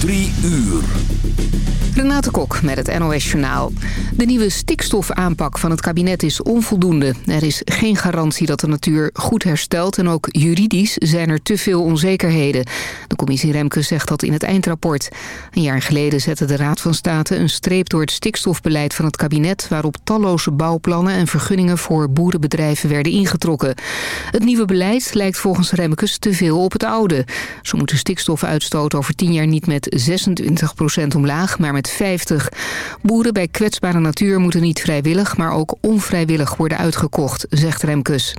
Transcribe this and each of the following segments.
Drie uur. Renate Kok met het NOS Journaal. De nieuwe stikstofaanpak van het kabinet is onvoldoende. Er is geen garantie dat de natuur goed herstelt... en ook juridisch zijn er te veel onzekerheden. De commissie Remke zegt dat in het eindrapport. Een jaar geleden zette de Raad van State een streep door het stikstofbeleid van het kabinet... waarop talloze bouwplannen en vergunningen voor boerenbedrijven werden ingetrokken. Het nieuwe beleid lijkt volgens Remkes te veel op het oude. Zo moet de stikstofuitstoot over tien jaar niet met 26% omlaag, maar met 50. Boeren bij kwetsbare natuur moeten niet vrijwillig, maar ook onvrijwillig worden uitgekocht, zegt Remkes.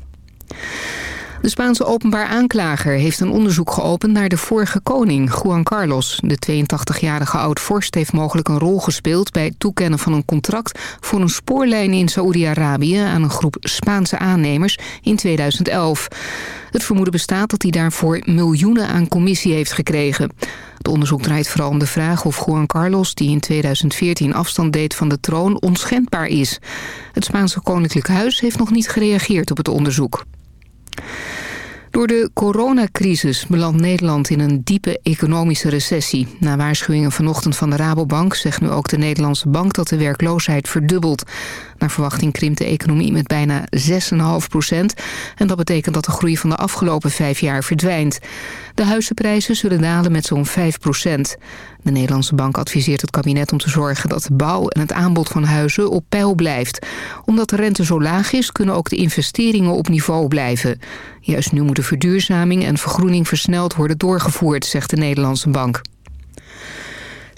De Spaanse openbaar aanklager heeft een onderzoek geopend naar de vorige koning, Juan Carlos. De 82-jarige oud-vorst heeft mogelijk een rol gespeeld bij het toekennen van een contract voor een spoorlijn in Saoedi-Arabië aan een groep Spaanse aannemers in 2011. Het vermoeden bestaat dat hij daarvoor miljoenen aan commissie heeft gekregen. Het onderzoek draait vooral om de vraag of Juan Carlos, die in 2014 afstand deed van de troon, onschendbaar is. Het Spaanse Koninklijk Huis heeft nog niet gereageerd op het onderzoek. Door de coronacrisis belandt Nederland in een diepe economische recessie. Na waarschuwingen vanochtend van de Rabobank zegt nu ook de Nederlandse bank dat de werkloosheid verdubbelt. Naar verwachting krimpt de economie met bijna 6,5 procent. En dat betekent dat de groei van de afgelopen vijf jaar verdwijnt. De huizenprijzen zullen dalen met zo'n 5 procent. De Nederlandse bank adviseert het kabinet om te zorgen dat de bouw en het aanbod van huizen op peil blijft. Omdat de rente zo laag is, kunnen ook de investeringen op niveau blijven. Juist nu moet de verduurzaming en vergroening versneld worden doorgevoerd, zegt de Nederlandse bank.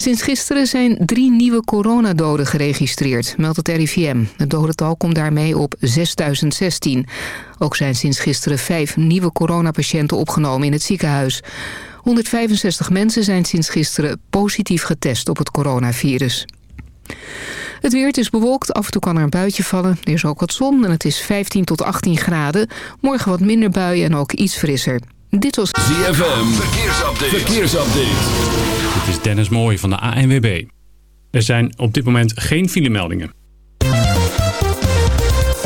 Sinds gisteren zijn drie nieuwe coronadoden geregistreerd, meldt het RIVM. Het dodental komt daarmee op 6016. Ook zijn sinds gisteren vijf nieuwe coronapatiënten opgenomen in het ziekenhuis. 165 mensen zijn sinds gisteren positief getest op het coronavirus. Het weer, is bewolkt, af en toe kan er een buitje vallen. Er is ook wat zon en het is 15 tot 18 graden. Morgen wat minder buien en ook iets frisser. Dit was ZFM, verkeersupdate. verkeersupdate. Dit is Dennis Mooij van de ANWB. Er zijn op dit moment geen filemeldingen.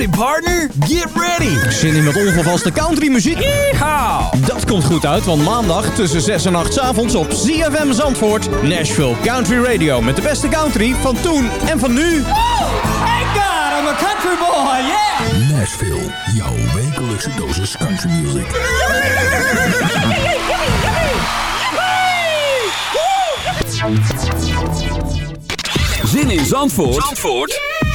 Howdy partner, get ready! Zin in met ongevaste countrymuziek? Yeehaw! Dat komt goed uit, want maandag tussen 6 en 8 s avonds op ZFM Zandvoort... Nashville Country Radio met de beste country van toen en van nu. Thank God, I'm a country boy, yeah! Nashville, jouw wekelijkse dosis country music. Zin in Zandvoort, Zandvoort?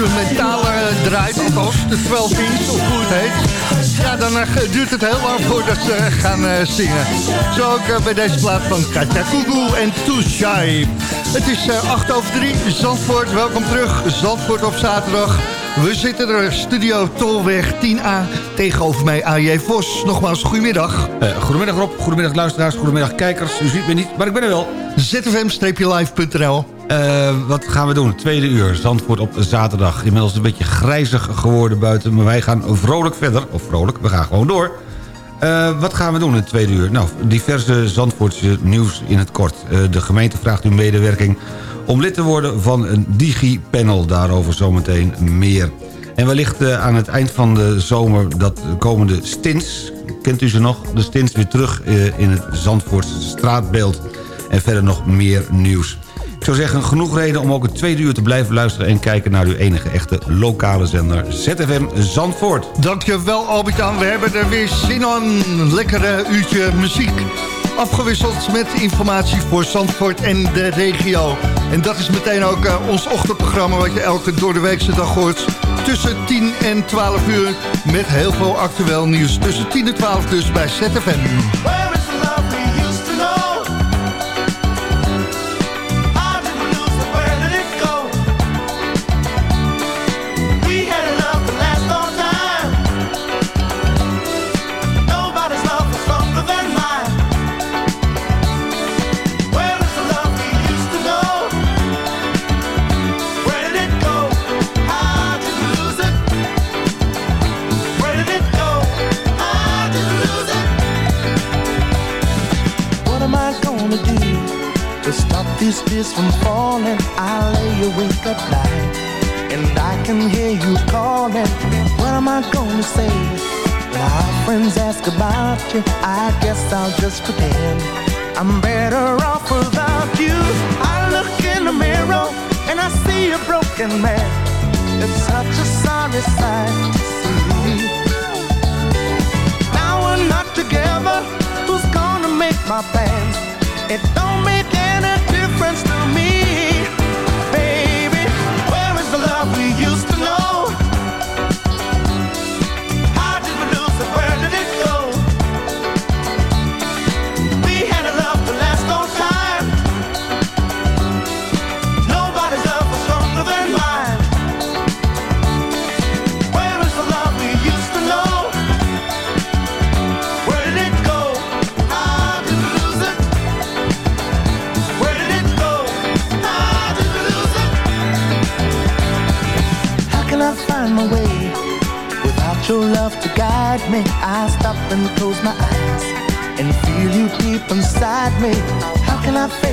Instrumentale draait, althans de 12 inch of hoe het heet... ja, dan uh, duurt het heel lang voordat ze gaan uh, zingen. Zo ook bij deze plaat van Katja Kugu en Too Shy. Het is 8 over 3, Zandvoort, welkom terug. Zandvoort op zaterdag. We zitten er, studio Tolweg 10A, tegenover mij AJ Vos. Nogmaals, goedemiddag. Uh, goedemiddag Rob, goedemiddag luisteraars, goedemiddag kijkers. U ziet me niet, maar ik ben er wel. zfm-live.nl uh, Wat gaan we doen? Tweede uur, Zandvoort op zaterdag. Inmiddels een beetje grijzig geworden buiten, maar wij gaan vrolijk verder. Of vrolijk, we gaan gewoon door. Uh, wat gaan we doen in het tweede uur? Nou, diverse Zandvoortse nieuws in het kort. Uh, de gemeente vraagt uw medewerking om lid te worden van een digi-panel. Daarover zometeen meer. En wellicht aan het eind van de zomer dat komende stints... kent u ze nog? De stints weer terug in het Zandvoortse straatbeeld. En verder nog meer nieuws. Ik zou zeggen, genoeg reden om ook het tweede uur te blijven luisteren... en kijken naar uw enige echte lokale zender ZFM Zandvoort. Dankjewel Albert-Jan, we hebben er weer zin aan. Lekkere uurtje muziek. Afgewisseld met informatie voor Zandvoort en de regio. En dat is meteen ook uh, ons ochtendprogramma... wat je elke door de weekse dag hoort. Tussen 10 en 12 uur met heel veel actueel nieuws. Tussen 10 en 12 dus bij ZFM. Gonna say? When our friends ask about you, I guess I'll just pretend I'm better off without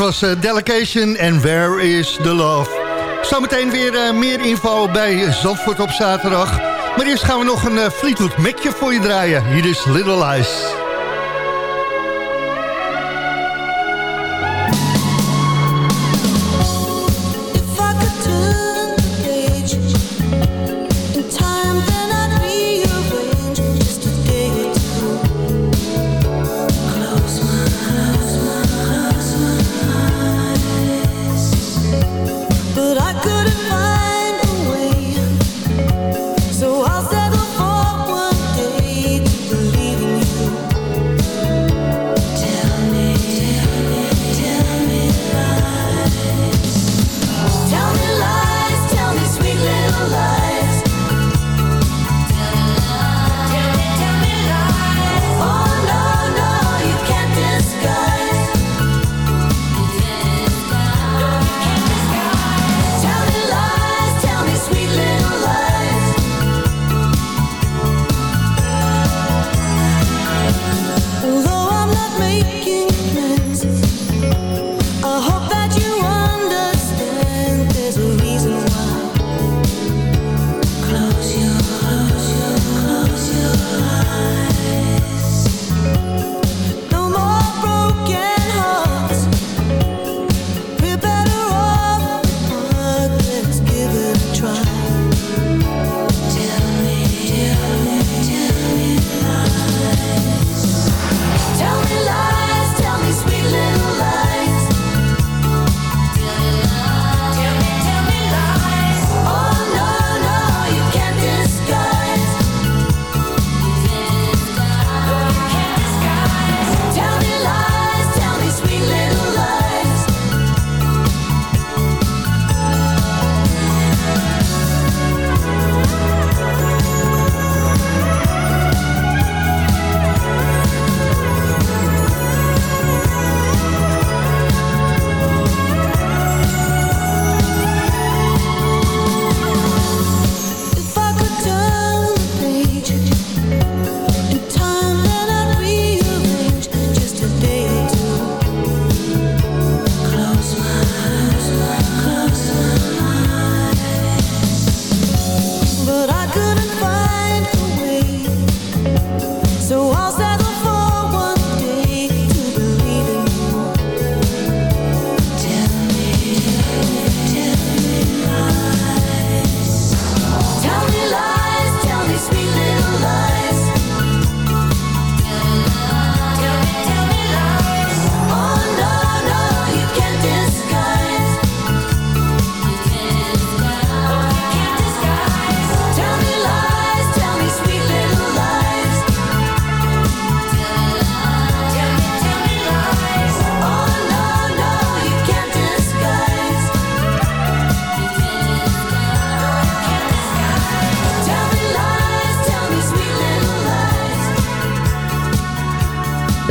was uh, Delegation en Where is the Love? Zometeen weer uh, meer info bij Zandvoort op zaterdag. Maar eerst gaan we nog een uh, Fleetwood Macje voor je draaien. Hier is Little Lies.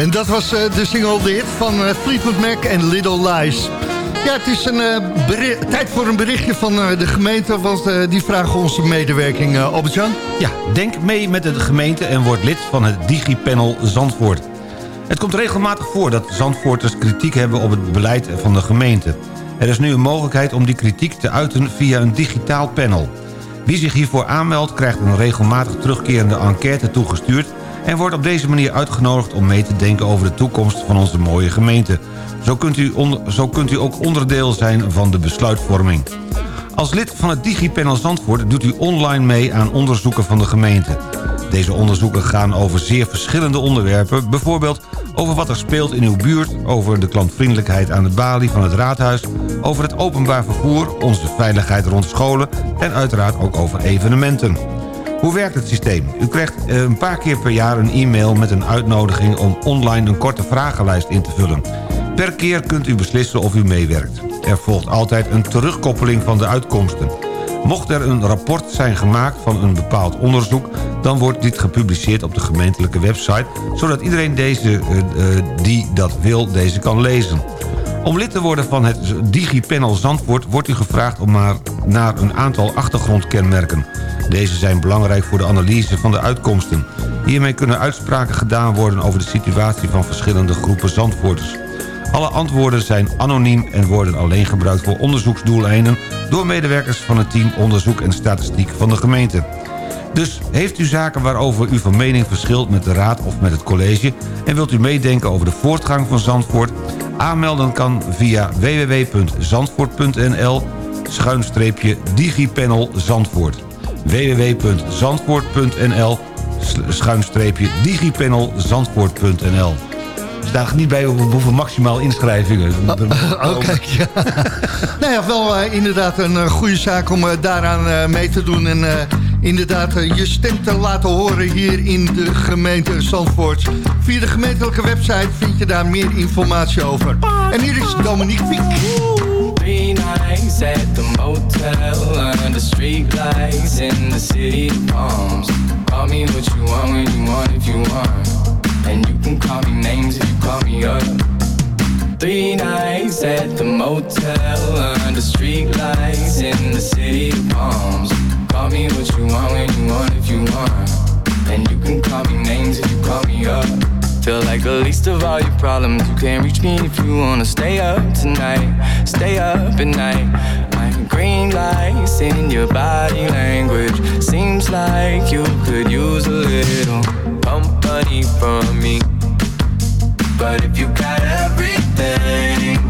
Dat was uh, de single dit van uh, Fleetwood Mac en Little Lies. Ja, het is een, uh, tijd voor een berichtje van de gemeente... want die vragen onze medewerking, uh, Albert-Jan. Ja, denk mee met de gemeente en word lid van het DigiPanel Zandvoort. Het komt regelmatig voor dat Zandvoorters kritiek hebben op het beleid van de gemeente. Er is nu een mogelijkheid om die kritiek te uiten via een digitaal panel. Wie zich hiervoor aanmeldt krijgt een regelmatig terugkerende enquête toegestuurd en wordt op deze manier uitgenodigd om mee te denken over de toekomst van onze mooie gemeente. Zo kunt u, zo kunt u ook onderdeel zijn van de besluitvorming. Als lid van het DigiPanel Zandvoort doet u online mee aan onderzoeken van de gemeente. Deze onderzoeken gaan over zeer verschillende onderwerpen. Bijvoorbeeld over wat er speelt in uw buurt... over de klantvriendelijkheid aan de balie van het raadhuis... over het openbaar vervoer, onze veiligheid rond scholen... en uiteraard ook over evenementen. Hoe werkt het systeem? U krijgt eh, een paar keer per jaar een e-mail met een uitnodiging... om online een korte vragenlijst in te vullen. Per keer kunt u beslissen of u meewerkt. Er volgt altijd een terugkoppeling van de uitkomsten. Mocht er een rapport zijn gemaakt van een bepaald onderzoek... dan wordt dit gepubliceerd op de gemeentelijke website... zodat iedereen deze, uh, die dat wil deze kan lezen. Om lid te worden van het DigiPanel Zandvoort... wordt u gevraagd om maar naar een aantal achtergrondkenmerken. Deze zijn belangrijk voor de analyse van de uitkomsten. Hiermee kunnen uitspraken gedaan worden over de situatie van verschillende groepen Zandvoorters. Alle antwoorden zijn anoniem en worden alleen gebruikt voor onderzoeksdoeleinden... door medewerkers van het team Onderzoek en Statistiek van de gemeente. Dus heeft u zaken waarover u van mening verschilt met de raad of met het college... en wilt u meedenken over de voortgang van Zandvoort... aanmelden kan via www.zandvoort.nl schuinstreepje digipanel Zandvoort. www.zandvoort.nl schuinstreepje digipanel Zandvoort.nl staat niet bij hoeveel maximaal inschrijvingen. Oké, ja. nou ja, wel uh, inderdaad een uh, goede zaak om uh, daaraan mee te doen. En inderdaad je stem te laten horen hier in de gemeente Zandvoort. Via de gemeentelijke website vind je daar meer informatie over. En hier is Dominique Fiek. Three nights at the motel Under street lights in the city of palms Call me what you want when you want if you want And you can call me names if you call me up. Three nights at the motel under street lights in the city of palms. Call me what you want when you want if you want. And you can call me names if you call me up. Feel like the least of all your problems. You can't reach me if you wanna stay up tonight. Stay up at night. Green lights in your body language. Seems like you could use a little company from me. But if you got everything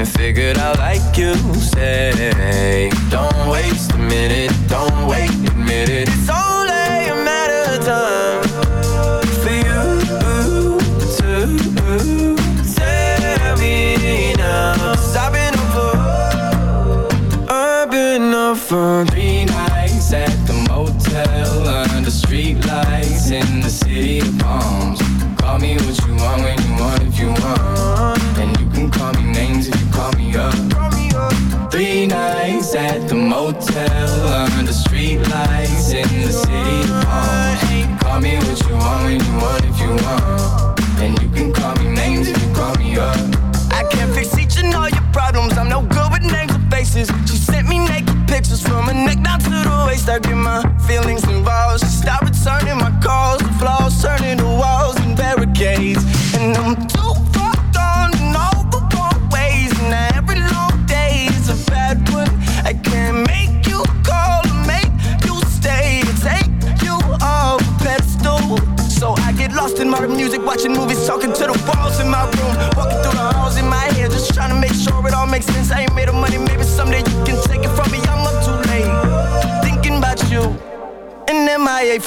and figured out like you say, don't waste a minute, don't wait, admit it. It's only a matter of time for you to tell me now. Cause I've been up for, I've been up for three nights at the motel under street lights in the city of palms. Call me what you want when you want if you want. Motel under street lights in the city palms. Call me what you want when you want if you want.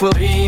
MIA for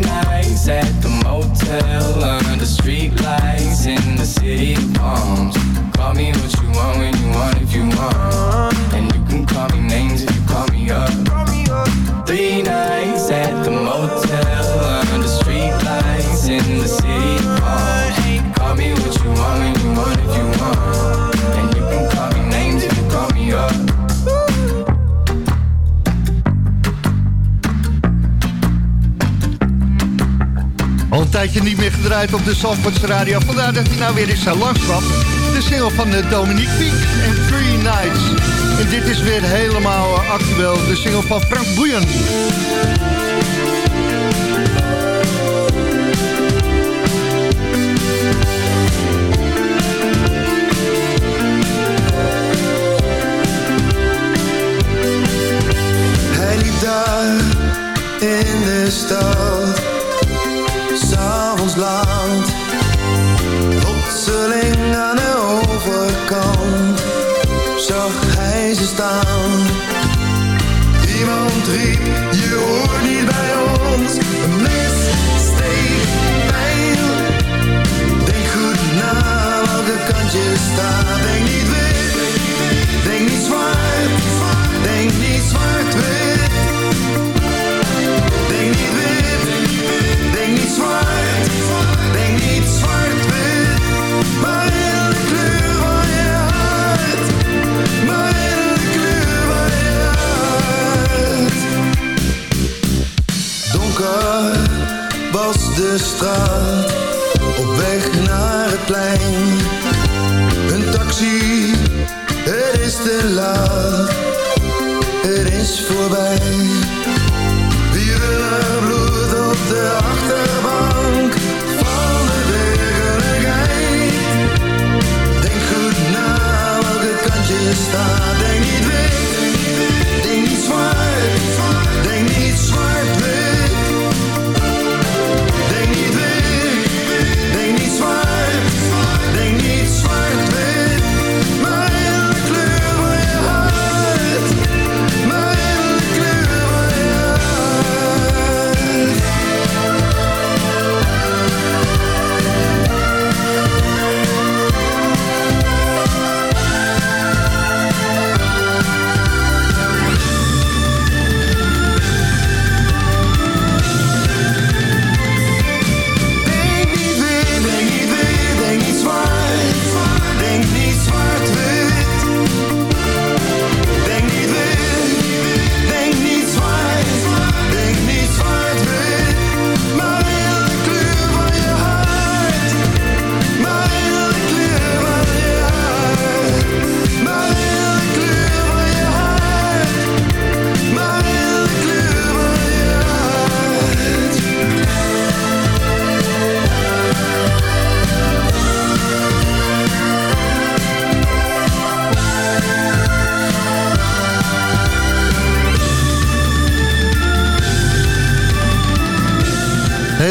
tijdje niet meer gedraaid op de Zandvoortse Radio. Vandaar dat hij nou weer eens uh, langskwam. De single van uh, Dominique Piek en Three Nights. En dit is weer helemaal uh, actueel. De single van Frank Boeien.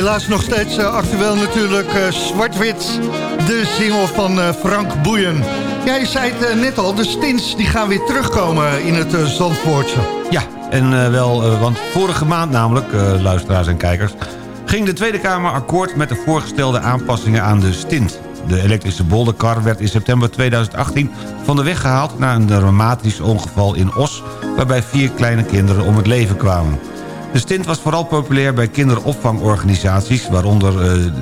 Helaas nog steeds uh, actueel natuurlijk uh, Zwart-Wit, de single van uh, Frank Boeien. Ja, je zei het net al, de stints die gaan weer terugkomen in het Zandvoortse. Ja, en wel, want vorige maand namelijk, luisteraars en kijkers... ging de Tweede Kamer akkoord met de voorgestelde aanpassingen aan de stint. De elektrische bolderkar werd in september 2018 van de weg gehaald... na een dramatisch ongeval in Os... waarbij vier kleine kinderen om het leven kwamen. De stint was vooral populair bij kinderopvangorganisaties... waaronder uh,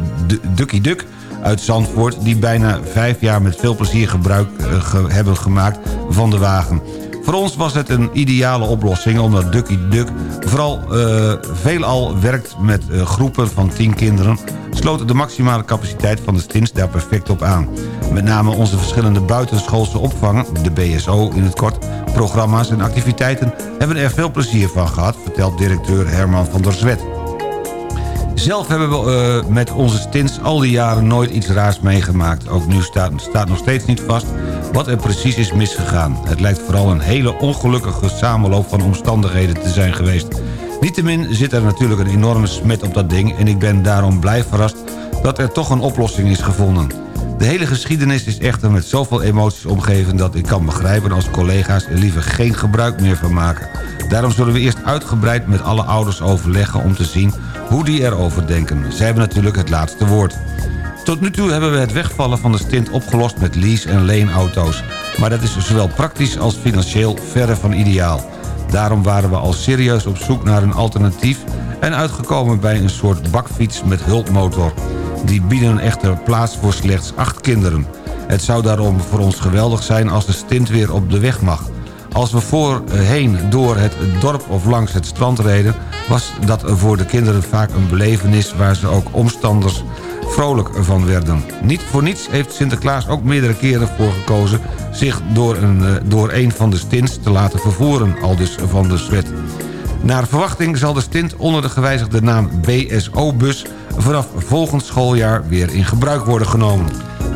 Ducky Duck uit Zandvoort... die bijna vijf jaar met veel plezier gebruik uh, hebben gemaakt van de wagen. Voor ons was het een ideale oplossing... omdat Ducky Duck vooral uh, veelal werkt met uh, groepen van 10 kinderen... sloot de maximale capaciteit van de stints daar perfect op aan. Met name onze verschillende buitenschoolse opvangen... de BSO in het kort, programma's en activiteiten... hebben er veel plezier van gehad... vertelt directeur Herman van der Zwet. Zelf hebben we uh, met onze stints al die jaren nooit iets raars meegemaakt. Ook nu staat, staat nog steeds niet vast wat er precies is misgegaan. Het lijkt vooral een hele ongelukkige samenloop van omstandigheden te zijn geweest. Niettemin zit er natuurlijk een enorme smet op dat ding... en ik ben daarom blij verrast dat er toch een oplossing is gevonden. De hele geschiedenis is echter met zoveel emoties omgeven... dat ik kan begrijpen als collega's er liever geen gebruik meer van maken. Daarom zullen we eerst uitgebreid met alle ouders overleggen... om te zien hoe die erover denken. Zij hebben natuurlijk het laatste woord. Tot nu toe hebben we het wegvallen van de stint opgelost met lease- en leenauto's. Maar dat is zowel praktisch als financieel verre van ideaal. Daarom waren we al serieus op zoek naar een alternatief... en uitgekomen bij een soort bakfiets met hulpmotor. Die bieden echter plaats voor slechts acht kinderen. Het zou daarom voor ons geweldig zijn als de stint weer op de weg mag. Als we voorheen door het dorp of langs het strand reden... was dat voor de kinderen vaak een belevenis... waar ze ook omstanders vrolijk van werden. Niet voor niets heeft Sinterklaas ook meerdere keren voor gekozen... zich door een, eh, door een van de stints te laten vervoeren, al dus van de Swet. Naar verwachting zal de stint onder de gewijzigde naam BSO-bus... vanaf volgend schooljaar weer in gebruik worden genomen.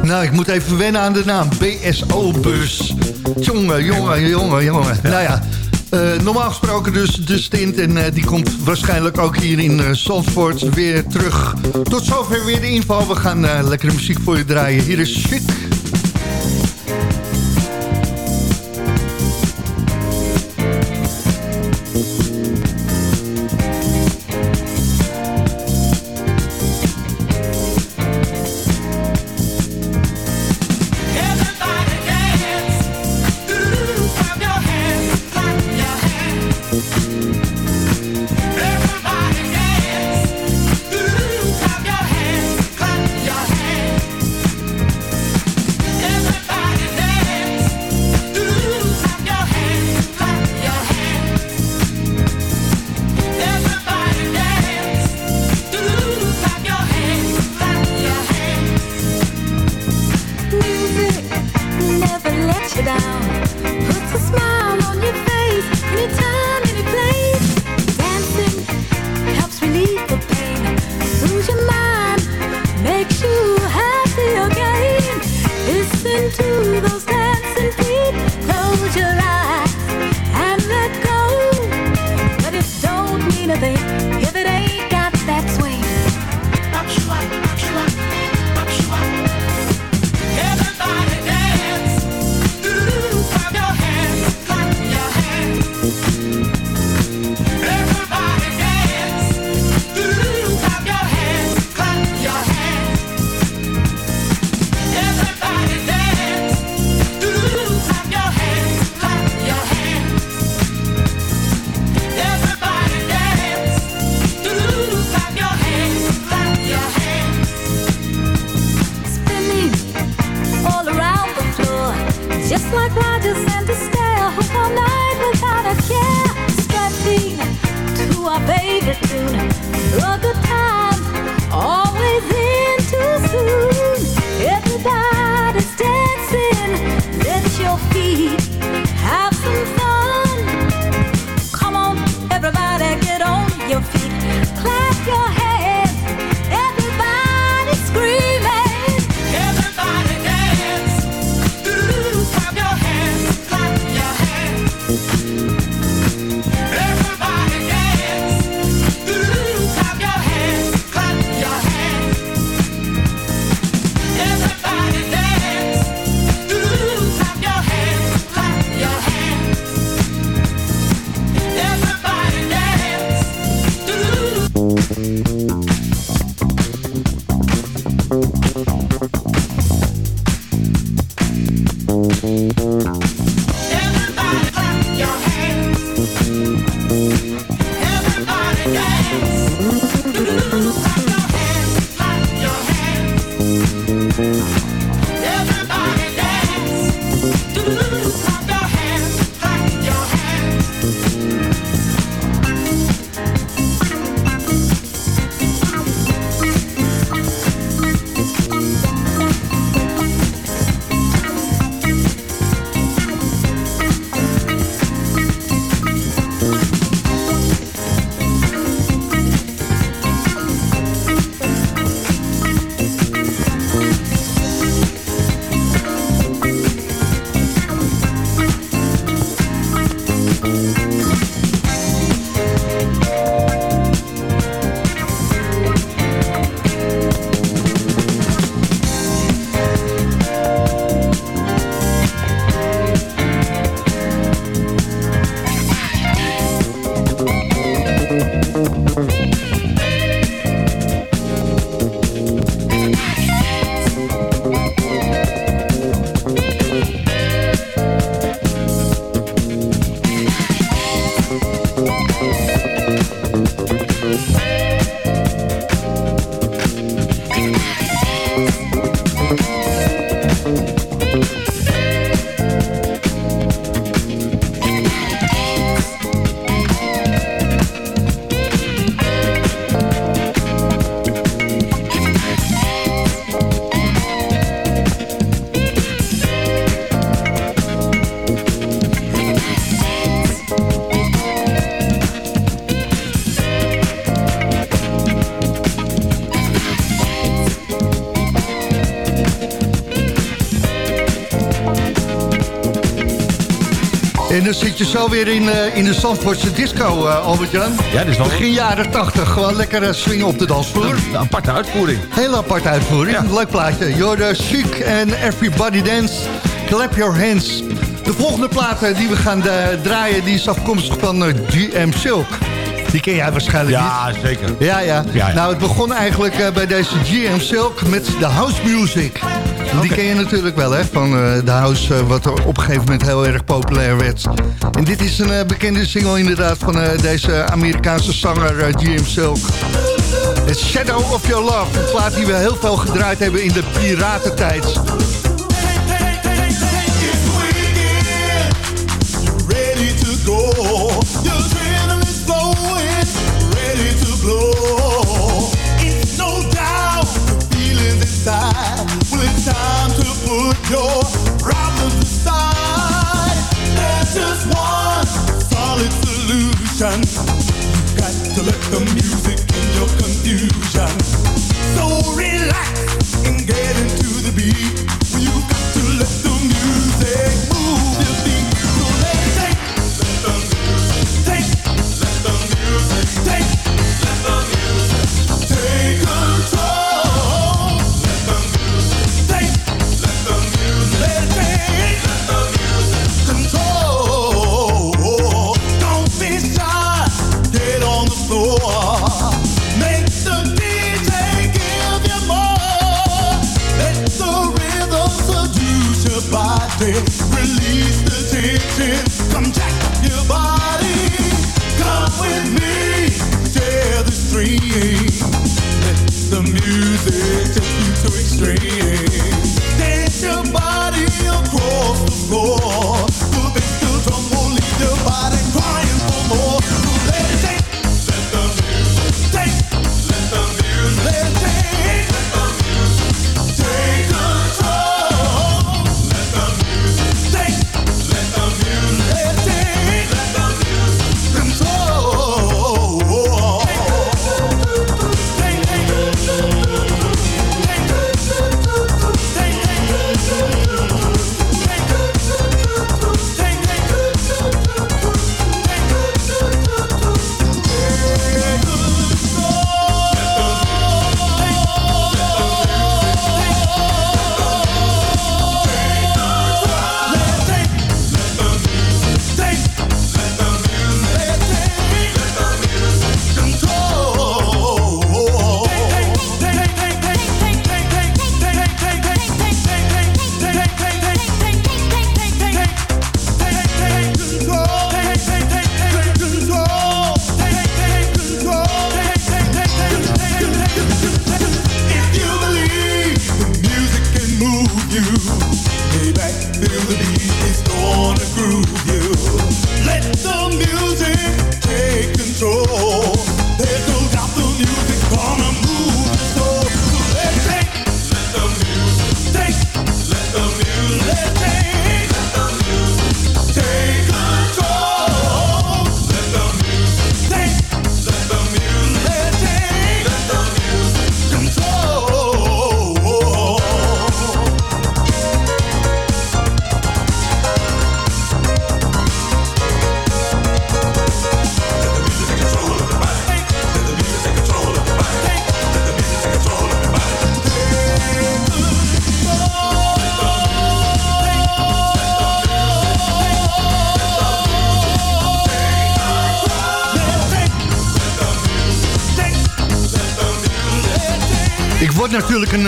Nou, ik moet even wennen aan de naam BSO-bus. Jongen, jongen, jongen, jongen. Nou ja, uh, normaal gesproken dus de stint en uh, die komt waarschijnlijk ook hier in uh, Zandvoort weer terug. Tot zover weer de info. We gaan lekkere muziek voor je draaien. Hier is Chic. down. Thank. En dan zit je zo weer in, eh, in de Zandvoortse disco, eh, Albert-Jan. Ja, is wel... Begin jaren 80, gewoon lekker eh, swingen op de dansvloer. Een aparte uitvoering. Hele aparte uitvoering, leuk plaatje. You're Chic en Everybody Dance, Clap Your Hands. De volgende plaat die we gaan draaien, die is afkomstig van GM Silk. Die ken jij waarschijnlijk Ja, niet. zeker. Ja, ja, Ja, ja. Nou, het begon eigenlijk bij deze GM Silk met de house music. Die ken je natuurlijk wel, hè, van eh, de house, eh, wat er op een gegeven moment heel erg populair werd. En dit is een eh, bekende single inderdaad van deze Amerikaanse zanger GM Silk. Het Shadow of Your Love, een plaat die we heel veel gedraaid hebben in de piratentijd.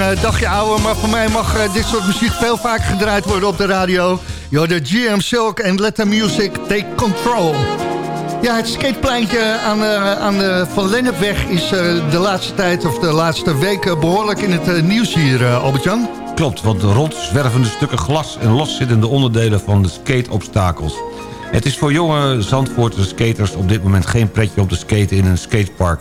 Een eh, dagje ouder, maar voor mij mag eh, dit soort muziek veel vaker gedraaid worden op de radio. Yo, de GM Silk en Let the Music Take Control. Ja, het skatepleintje aan, eh, aan de Van Lennepweg is de laatste tijd of de laatste weken behoorlijk in het nieuws hier, Albert-Jan. Klopt, want rond zwervende stukken glas en loszittende onderdelen van de skateobstakels. Het is voor jonge Zandvoortse skaters op dit moment geen pretje om te skaten in een skatepark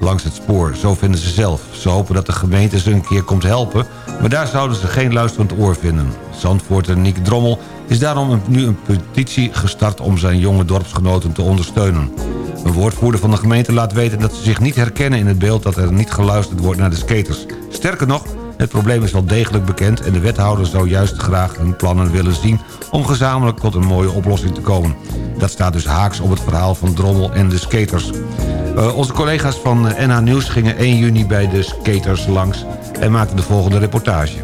langs het spoor. Zo vinden ze zelf. Ze hopen dat de gemeente ze een keer komt helpen, maar daar zouden ze geen luisterend oor vinden. Zandvoorter Niek Drommel is daarom nu een petitie gestart om zijn jonge dorpsgenoten te ondersteunen. Een woordvoerder van de gemeente laat weten dat ze zich niet herkennen in het beeld dat er niet geluisterd wordt naar de skaters. Sterker nog, Het probleem is wel degelijk bekend en de wethouder zou juist graag hun plannen willen zien... om gezamenlijk tot een mooie oplossing te komen. Dat staat dus haaks op het verhaal van Drommel en de skaters. Uh, onze collega's van NH Nieuws gingen 1 juni bij de skaters langs... en maakten de volgende reportage.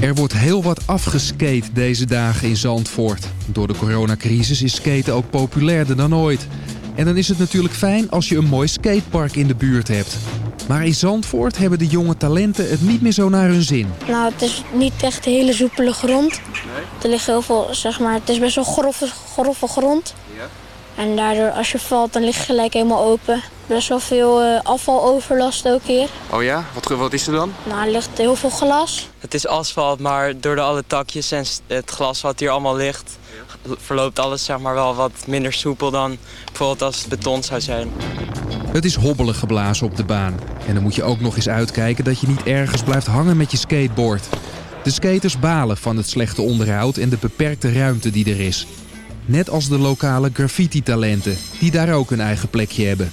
Er wordt heel wat afgeskate deze dagen in Zandvoort. Door de coronacrisis is skaten ook populairder dan ooit. En dan is het natuurlijk fijn als je een mooi skatepark in de buurt hebt. Maar in Zandvoort hebben de jonge talenten het niet meer zo naar hun zin. Nou, het is niet echt hele soepele grond. Er ligt heel veel, zeg maar, het is best wel grove, grove grond. Ja. En daardoor, als je valt, dan lig je gelijk helemaal open. Best wel veel uh, afvaloverlast ook hier. Oh ja? Wat, wat is er dan? Nou, er ligt heel veel glas. Het is asfalt, maar door de alle takjes en het glas wat hier allemaal ligt... verloopt alles zeg maar, wel wat minder soepel dan bijvoorbeeld als het beton zou zijn. Het is hobbelig geblazen op de baan. En dan moet je ook nog eens uitkijken dat je niet ergens blijft hangen met je skateboard. De skaters balen van het slechte onderhoud en de beperkte ruimte die er is. Net als de lokale graffiti-talenten, die daar ook een eigen plekje hebben.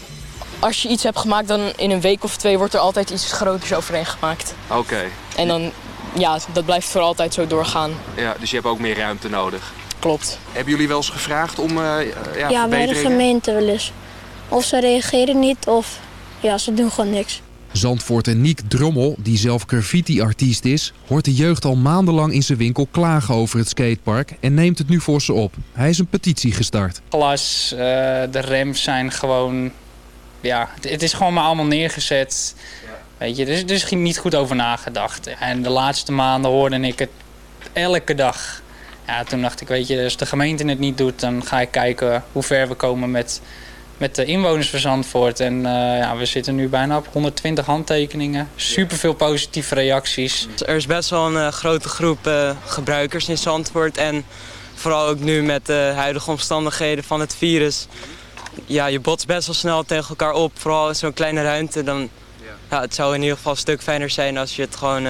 Als je iets hebt gemaakt, dan in een week of twee wordt er altijd iets groters overheen gemaakt. Oké. En dan, ja, dat blijft voor altijd zo doorgaan. Ja, dus je hebt ook meer ruimte nodig. Klopt. Hebben jullie wel eens gevraagd om uh, ja, Ja, bij de gemeente wel eens. Of ze reageren niet, of ja, ze doen gewoon niks. Zandvoort Niek Drommel, die zelf graffiti-artiest is... hoort de jeugd al maandenlang in zijn winkel klagen over het skatepark... en neemt het nu voor ze op. Hij is een petitie gestart. Glas, uh, de rems zijn gewoon... Ja, het is gewoon maar allemaal neergezet. Weet je, er is, er niet goed over nagedacht. En de laatste maanden hoorde ik het elke dag. Ja, toen dacht ik, weet je, als de gemeente het niet doet... dan ga ik kijken hoe ver we komen met met de inwoners van Zandvoort. En uh, ja, we zitten nu bijna op 120 handtekeningen. Super veel positieve reacties. Er is best wel een uh, grote groep uh, gebruikers in Zandvoort. En vooral ook nu met de huidige omstandigheden van het virus. Ja, je botst best wel snel tegen elkaar op. Vooral in zo'n kleine ruimte. Dan, ja, het zou in ieder geval een stuk fijner zijn als je het gewoon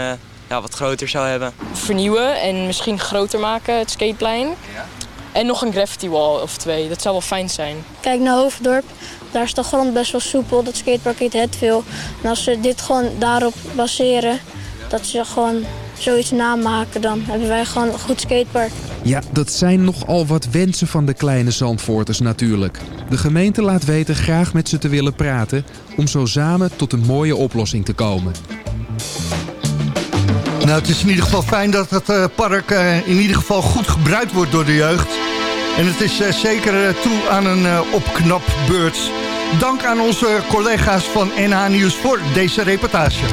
ja, wat groter zou hebben. Vernieuwen en misschien groter maken, het skateplein. Ja. En nog een graffiti wall of twee, dat zou wel fijn zijn. Kijk naar Hoofddorp, daar is de grond best wel soepel, dat skatepark heet het veel. En als ze dit gewoon daarop baseren, dat ze gewoon zoiets namaken, dan hebben wij gewoon een goed skatepark. Ja, dat zijn nogal wat wensen van de kleine Zandvoorters natuurlijk. De gemeente laat weten graag met ze te willen praten om zo samen tot een mooie oplossing te komen. Nou, het is in ieder geval fijn dat het uh, park uh, in ieder geval goed gebruikt wordt door de jeugd. En het is uh, zeker toe aan een opknapbeurt. Dank aan onze collega's van NH Nieuws voor deze reportage.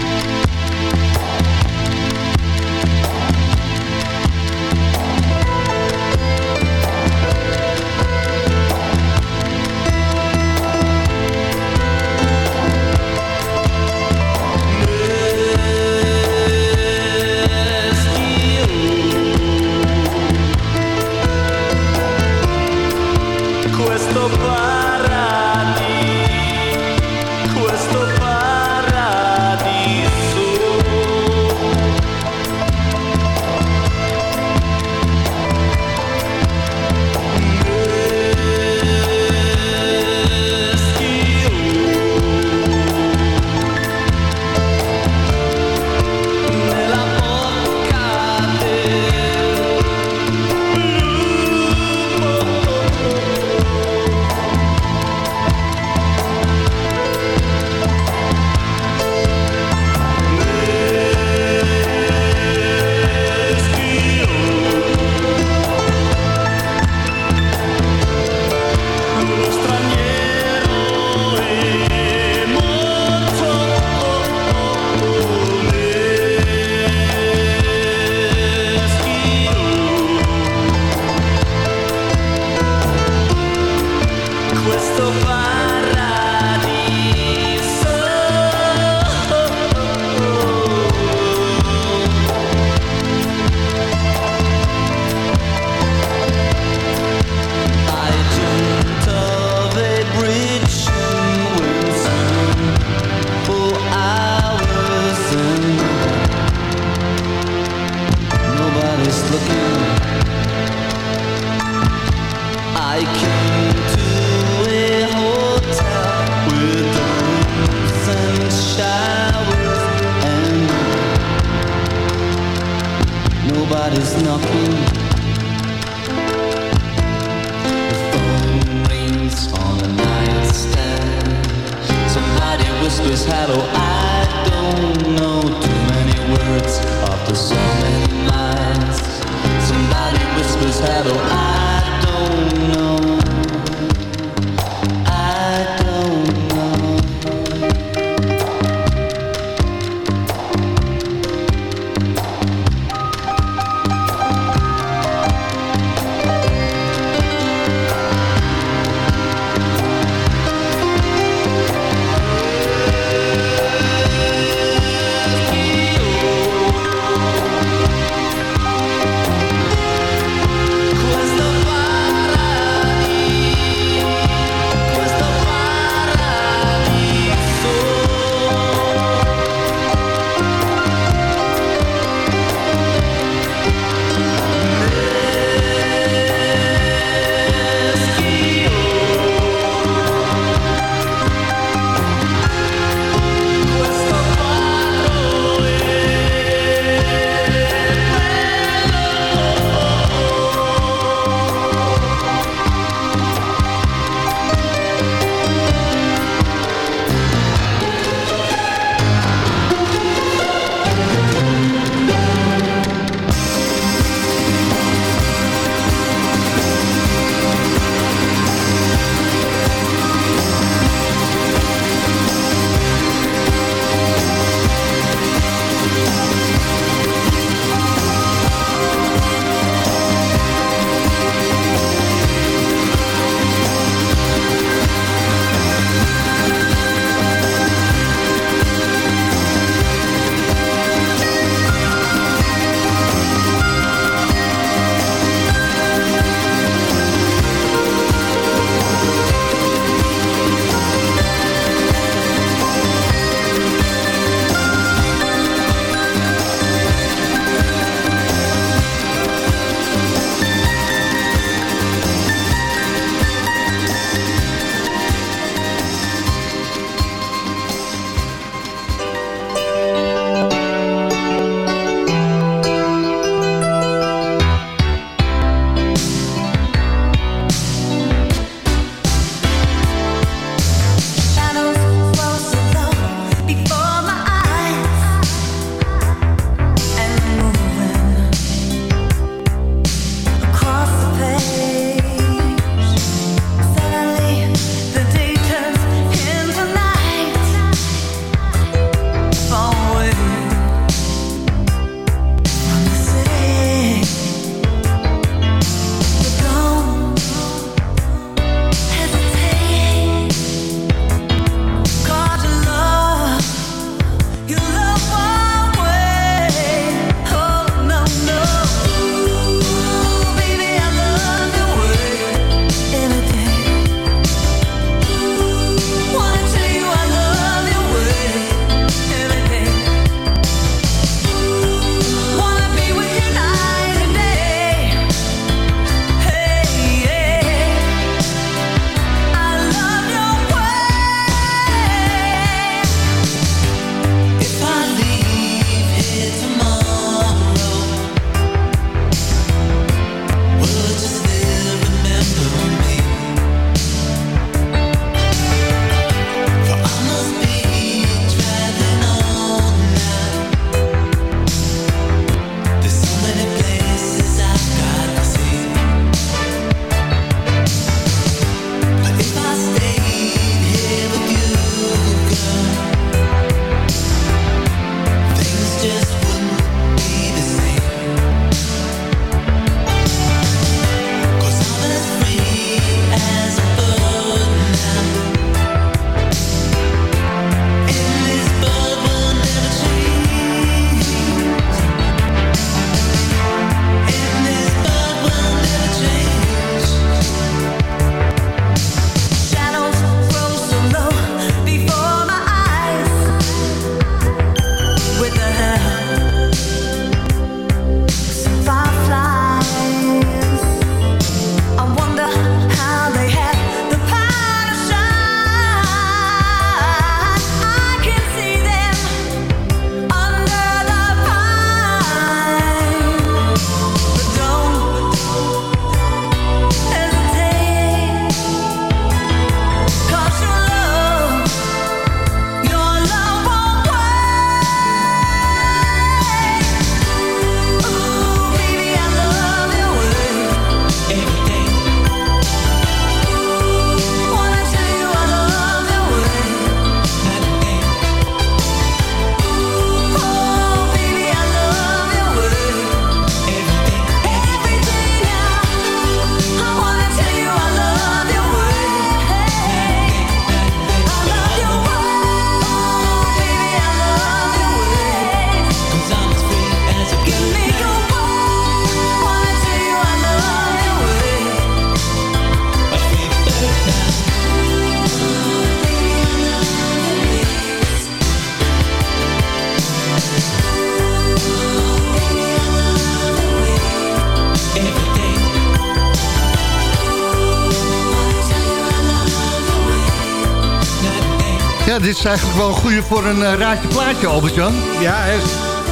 Eigenlijk wel een goede voor een eh, raadje plaatje, Albert-Jan. Ja, hè.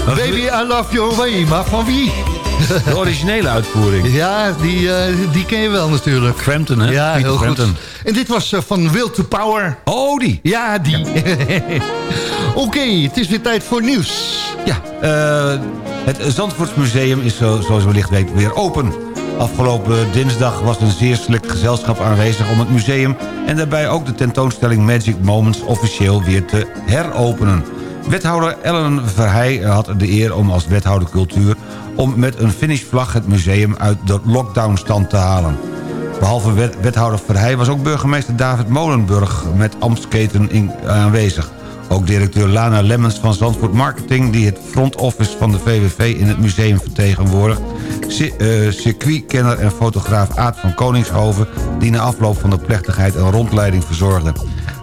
Baby, I love your way, maar van wie? De originele uitvoering. Ja, die, eh, die ken je wel natuurlijk. Frampton, hè? Ja, Peter heel Frampton. goed. En dit was eh, van Will to Power. Oh, die. Ja, die. Oké, het is weer tijd voor nieuws. Ja, eh, het Zandvoortsmuseum is zo, zoals wellicht weet weer open. Afgelopen dinsdag was een zeer select gezelschap aanwezig om het museum... en daarbij ook de tentoonstelling Magic Moments officieel weer te heropenen. Wethouder Ellen Verheij had de eer om als wethouder cultuur... om met een finishvlag het museum uit de lockdownstand te halen. Behalve wet- wethouder Verheij was ook burgemeester David Molenburg... met Amstketen in, aanwezig. Ook directeur Lana Lemmens van Zandvoort Marketing... die het front office van de VWV in het museum vertegenwoordigt... eh, circuitkenner en fotograaf Aad van Koningshoven... die na afloop van de plechtigheid een rondleiding verzorgde.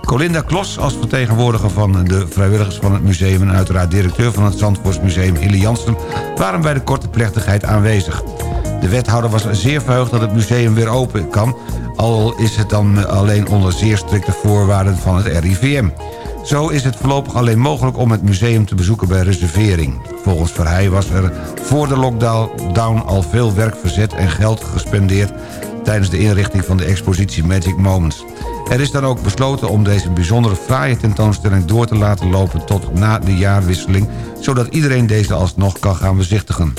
Colinda Klos als vertegenwoordiger van de vrijwilligers van het museum... en uiteraard directeur van het Zandvoortsmuseum Hilly Jansen... waren bij de korte plechtigheid aanwezig. De wethouder was zeer verheugd dat het museum weer open kan... al is het dan alleen onder zeer strikte voorwaarden van het RIVM. Zo is het voorlopig alleen mogelijk om het museum te bezoeken bij reservering. Volgens Verheij was er voor de lockdown al veel werk verzet en geld gespendeerd... tijdens de inrichting van de expositie Magic Moments. Er is dan ook besloten om deze bijzondere fraaie tentoonstelling door te laten lopen tot na de jaarwisseling... zodat iedereen deze alsnog kan gaan bezichtigen.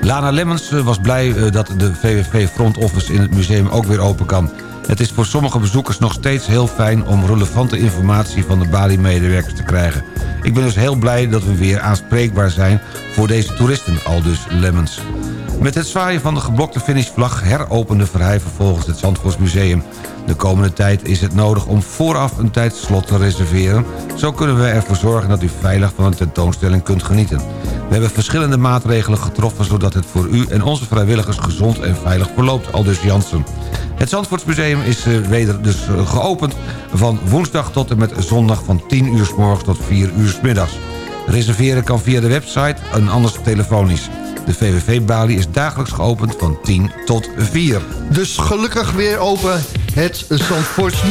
Lana Lemmens eh, was blij eh, dat de VVV Front Office in het museum ook weer open kan. Het is voor sommige bezoekers nog steeds heel fijn om relevante informatie van de Bali-medewerkers te krijgen. Ik ben dus heel blij dat we weer aanspreekbaar zijn voor deze toeristen, aldus Lemmens. Met het zwaaien van de geblokte finishvlag heropende Verheij vervolgens het Zandvoortsmuseum. De komende tijd is het nodig om vooraf een tijdslot te reserveren. Zo kunnen we ervoor zorgen dat u veilig van een tentoonstelling kunt genieten. We hebben verschillende maatregelen getroffen... zodat het voor u en onze vrijwilligers gezond en veilig verloopt, aldus Jansen. Het Zandvoortsmuseum is eh, weder dus eh, geopend van woensdag tot en met zondag van 10 uur s morgens tot 4 uur s middags. Reserveren kan via de website en anders telefonisch. De VVV-balie is dagelijks geopend van 10 tot 4. Dus gelukkig weer open het Zandvoorts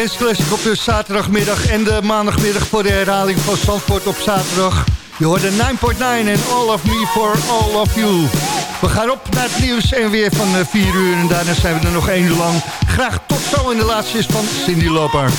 dance classic op de zaterdagmiddag en de maandagmiddag voor de herhaling van Zandvoort op zaterdag. Je hoorde 9.9 en All of Me for All of You. We gaan op naar het nieuws en weer van 4 uur en daarna zijn we er nog één uur lang. Graag tot zo in de laatste is van Cindy Loper.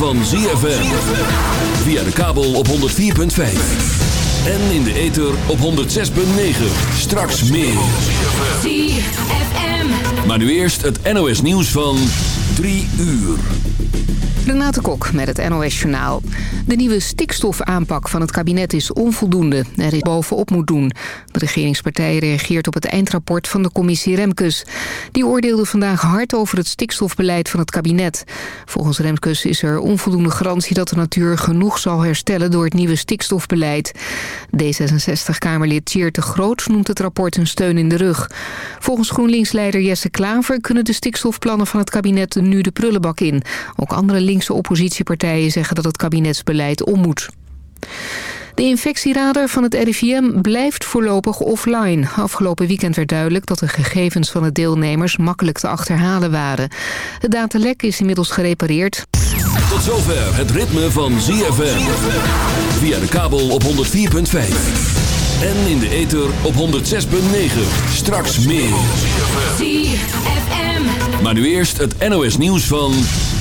Van ZFM. Via de kabel op 104.5. En in de ether op 106.9. Straks meer. ZFM. Maar nu eerst het NOS nieuws van 3 uur. Renate Kok met het NOS Journaal. De nieuwe stikstofaanpak van het kabinet is onvoldoende. Er is bovenop moet doen. De regeringspartij reageert op het eindrapport van de commissie Remkes. Die oordeelde vandaag hard over het stikstofbeleid van het kabinet. Volgens Remkes is er onvoldoende garantie dat de natuur genoeg zal herstellen door het nieuwe stikstofbeleid. D66-Kamerlid Tjeerd de Groot noemt het rapport een steun in de rug. Volgens GroenLinks-leider Jesse Klaver kunnen de stikstofplannen van het kabinet nu de prullenbak in. Ook andere linkse oppositiepartijen zeggen dat het kabinetsbeleid om moet. De infectieradar van het RIVM blijft voorlopig offline. Afgelopen weekend werd duidelijk dat de gegevens van de deelnemers makkelijk te achterhalen waren. Het datalek is inmiddels gerepareerd. Tot zover het ritme van ZFM. Via de kabel op 104.5. En in de ether op 106.9. Straks meer. ZFM. Maar nu eerst het NOS nieuws van...